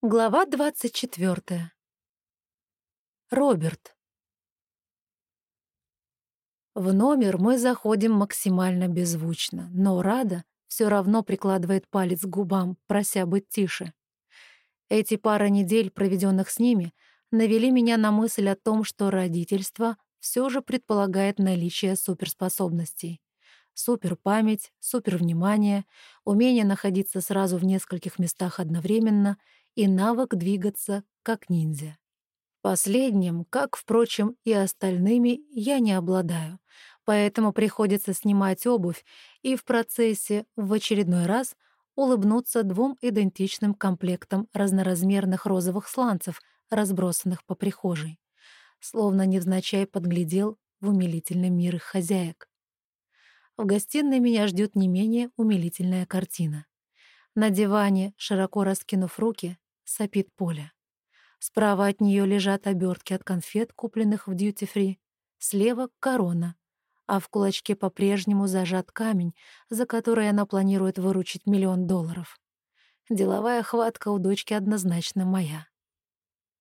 Глава 24. Роберт. В номер мы заходим максимально беззвучно, но Рада все равно прикладывает палец к губам, прося быть тише. Эти пара недель, проведенных с ними, навели меня на мысль о том, что родительство все же предполагает наличие суперспособностей. Суперпамять, супервнимание, умение находиться сразу в нескольких местах одновременно — и навык двигаться как ниндзя. Последним, как, впрочем, и остальными, я не обладаю, поэтому приходится снимать обувь и в процессе в очередной раз улыбнуться двум идентичным комплектам разноразмерных розовых сланцев, разбросанных по прихожей. Словно невзначай подглядел в умилительный мир их хозяек. В гостиной меня ждет не менее умилительная картина. На диване, широко раскинув руки, сопит Поля. Справа от нее лежат обертки от конфет, купленных в дьюти-фри. Слева — корона, а в кулачке по-прежнему зажат камень, за который она планирует выручить миллион долларов. Деловая хватка у дочки однозначно моя.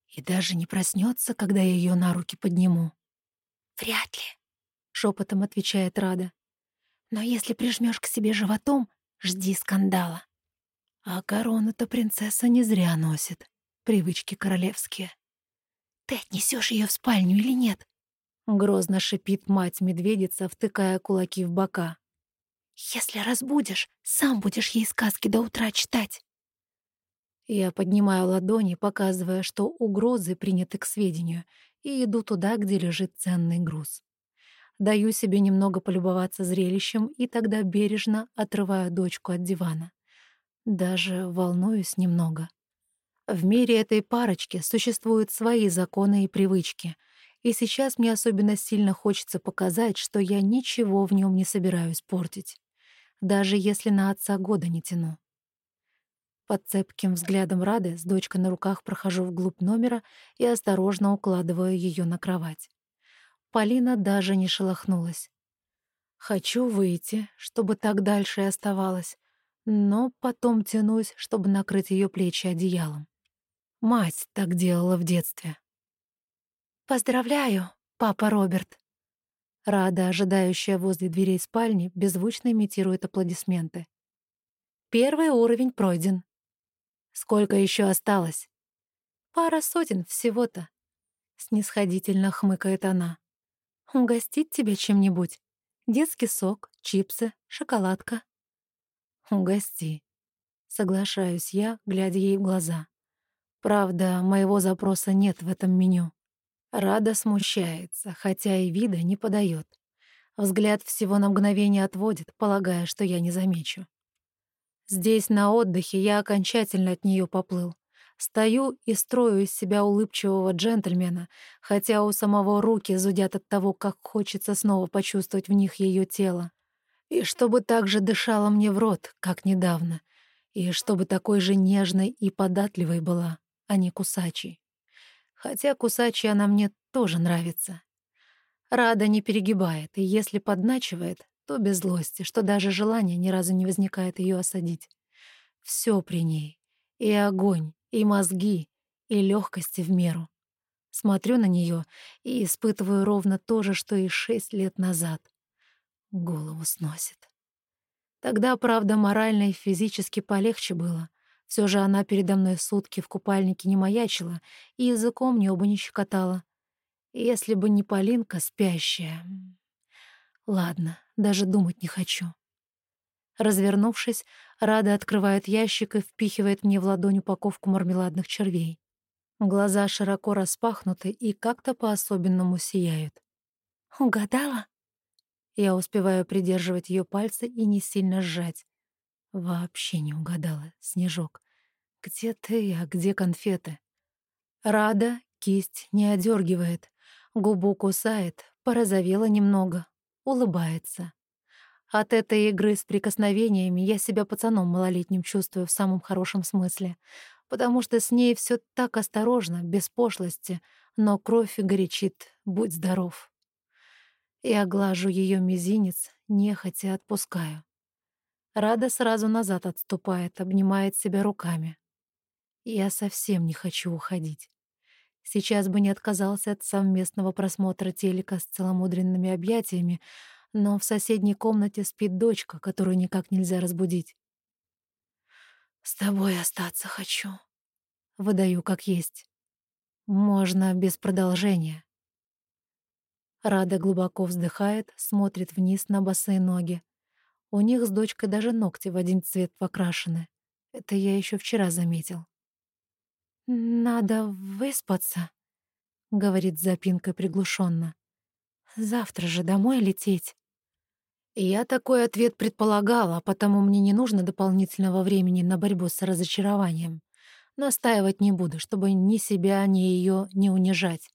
И даже не проснется, когда я ее на руки подниму. «Вряд ли», — шепотом отвечает Рада. «Но если прижмешь к себе животом, жди скандала». А корону-то принцесса не зря носит. Привычки королевские. «Ты отнесешь ее в спальню или нет?» Грозно шипит мать-медведица, втыкая кулаки в бока. «Если разбудишь, сам будешь ей сказки до утра читать». Я поднимаю ладони, показывая, что угрозы приняты к сведению, и иду туда, где лежит ценный груз. Даю себе немного полюбоваться зрелищем и тогда бережно отрываю дочку от дивана. Даже волнуюсь немного. В мире этой парочки существуют свои законы и привычки, и сейчас мне особенно сильно хочется показать, что я ничего в нем не собираюсь портить, даже если на отца года не тяну. Под цепким взглядом Рады с дочкой на руках прохожу вглубь номера и осторожно укладываю ее на кровать. Полина даже не шелохнулась. Хочу выйти, чтобы так дальше и оставалось, но потом тянусь, чтобы накрыть ее плечи одеялом. Мать так делала в детстве. «Поздравляю, папа Роберт!» Рада, ожидающая возле дверей спальни, беззвучно имитирует аплодисменты. Первый уровень пройден. Сколько еще осталось? Пара сотен всего-то. Снисходительно хмыкает она. Угостить тебя чем-нибудь? Детский сок, чипсы, шоколадка. «Угости». Соглашаюсь я, глядя ей в глаза. Правда, моего запроса нет в этом меню. Рада смущается, хотя и вида не подает. Взгляд всего на мгновение отводит, полагая, что я не замечу. Здесь, на отдыхе, я окончательно от нее поплыл. Стою и строю из себя улыбчивого джентльмена, хотя у самого руки зудят от того, как хочется снова почувствовать в них ее тело. И чтобы так же дышала мне в рот, как недавно. И чтобы такой же нежной и податливой была, а не кусачей. Хотя кусачей она мне тоже нравится. Рада не перегибает, и если подначивает, то без злости, что даже желания ни разу не возникает ее осадить. Все при ней. И огонь, и мозги, и легкости в меру. Смотрю на нее и испытываю ровно то же, что и шесть лет назад — Голову сносит. Тогда, правда, морально и физически полегче было. Все же она передо мной сутки в купальнике не маячила и языком мне оба не щекотала. Если бы не Полинка спящая... Ладно, даже думать не хочу. Развернувшись, Рада открывает ящик и впихивает мне в ладонь упаковку мармеладных червей. Глаза широко распахнуты и как-то по-особенному сияют. «Угадала?» Я успеваю придерживать ее пальцы и не сильно сжать. Вообще не угадала, Снежок. Где ты, а где конфеты? Рада кисть не одергивает, губу кусает, порозовела немного, улыбается. От этой игры с прикосновениями я себя пацаном малолетним чувствую в самом хорошем смысле, потому что с ней все так осторожно, без пошлости, но кровь горячит, будь здоров. Я глажу ее мизинец, нехотя отпускаю. Рада сразу назад отступает, обнимает себя руками. Я совсем не хочу уходить. Сейчас бы не отказался от совместного просмотра телека с целомудренными объятиями, но в соседней комнате спит дочка, которую никак нельзя разбудить. «С тобой остаться хочу», — выдаю как есть. «Можно без продолжения». Рада глубоко вздыхает, смотрит вниз на босые ноги. У них с дочкой даже ногти в один цвет покрашены. Это я еще вчера заметил. «Надо выспаться», — говорит запинкой приглушенно. «Завтра же домой лететь». Я такой ответ предполагала, потому мне не нужно дополнительного времени на борьбу с разочарованием. Настаивать не буду, чтобы ни себя, ни ее не унижать.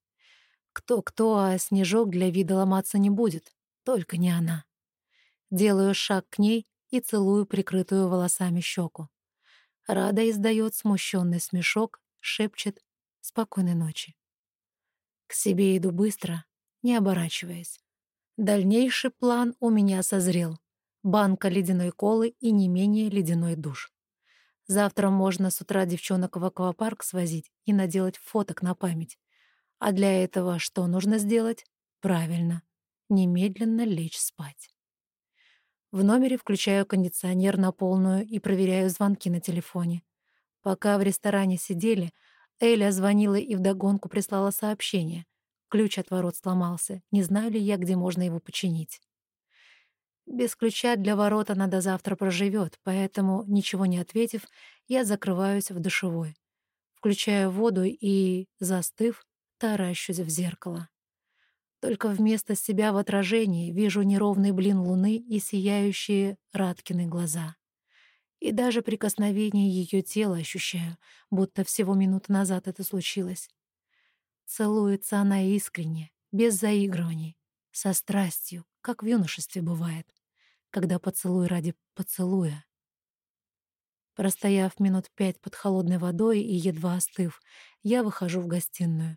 Кто-кто, а снежок для вида ломаться не будет, только не она. Делаю шаг к ней и целую прикрытую волосами щеку. Рада издает смущенный смешок, шепчет «Спокойной ночи». К себе иду быстро, не оборачиваясь. Дальнейший план у меня созрел. Банка ледяной колы и не менее ледяной душ. Завтра можно с утра девчонок в аквапарк свозить и наделать фоток на память. А для этого что нужно сделать? Правильно, немедленно лечь спать. В номере включаю кондиционер на полную и проверяю звонки на телефоне. Пока в ресторане сидели, Эля звонила и вдогонку прислала сообщение. Ключ от ворот сломался. Не знаю ли я, где можно его починить. Без ключа для ворот она до завтра проживет, поэтому, ничего не ответив, я закрываюсь в душевой. Включаю воду и, застыв, таращусь в зеркало. Только вместо себя в отражении вижу неровный блин луны и сияющие Раткины глаза. И даже прикосновение ее тела ощущаю, будто всего минуту назад это случилось. Целуется она искренне, без заигрываний, со страстью, как в юношестве бывает, когда поцелуй ради поцелуя. Простояв минут пять под холодной водой и едва остыв, я выхожу в гостиную.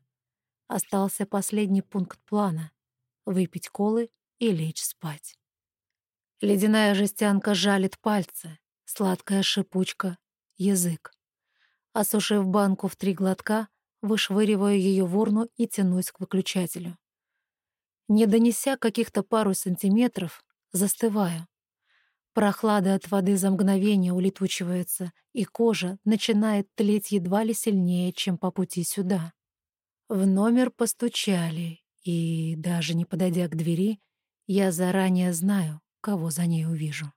Остался последний пункт плана — выпить колы и лечь спать. Ледяная жестянка жалит пальцы, сладкая шипучка — язык. Осушив банку в три глотка, вышвыриваю ее в урну и тянусь к выключателю. Не донеся каких-то пару сантиметров, застываю. Прохлада от воды за мгновение улетучивается, и кожа начинает тлеть едва ли сильнее, чем по пути сюда. В номер постучали, и, даже не подойдя к двери, я заранее знаю, кого за ней увижу.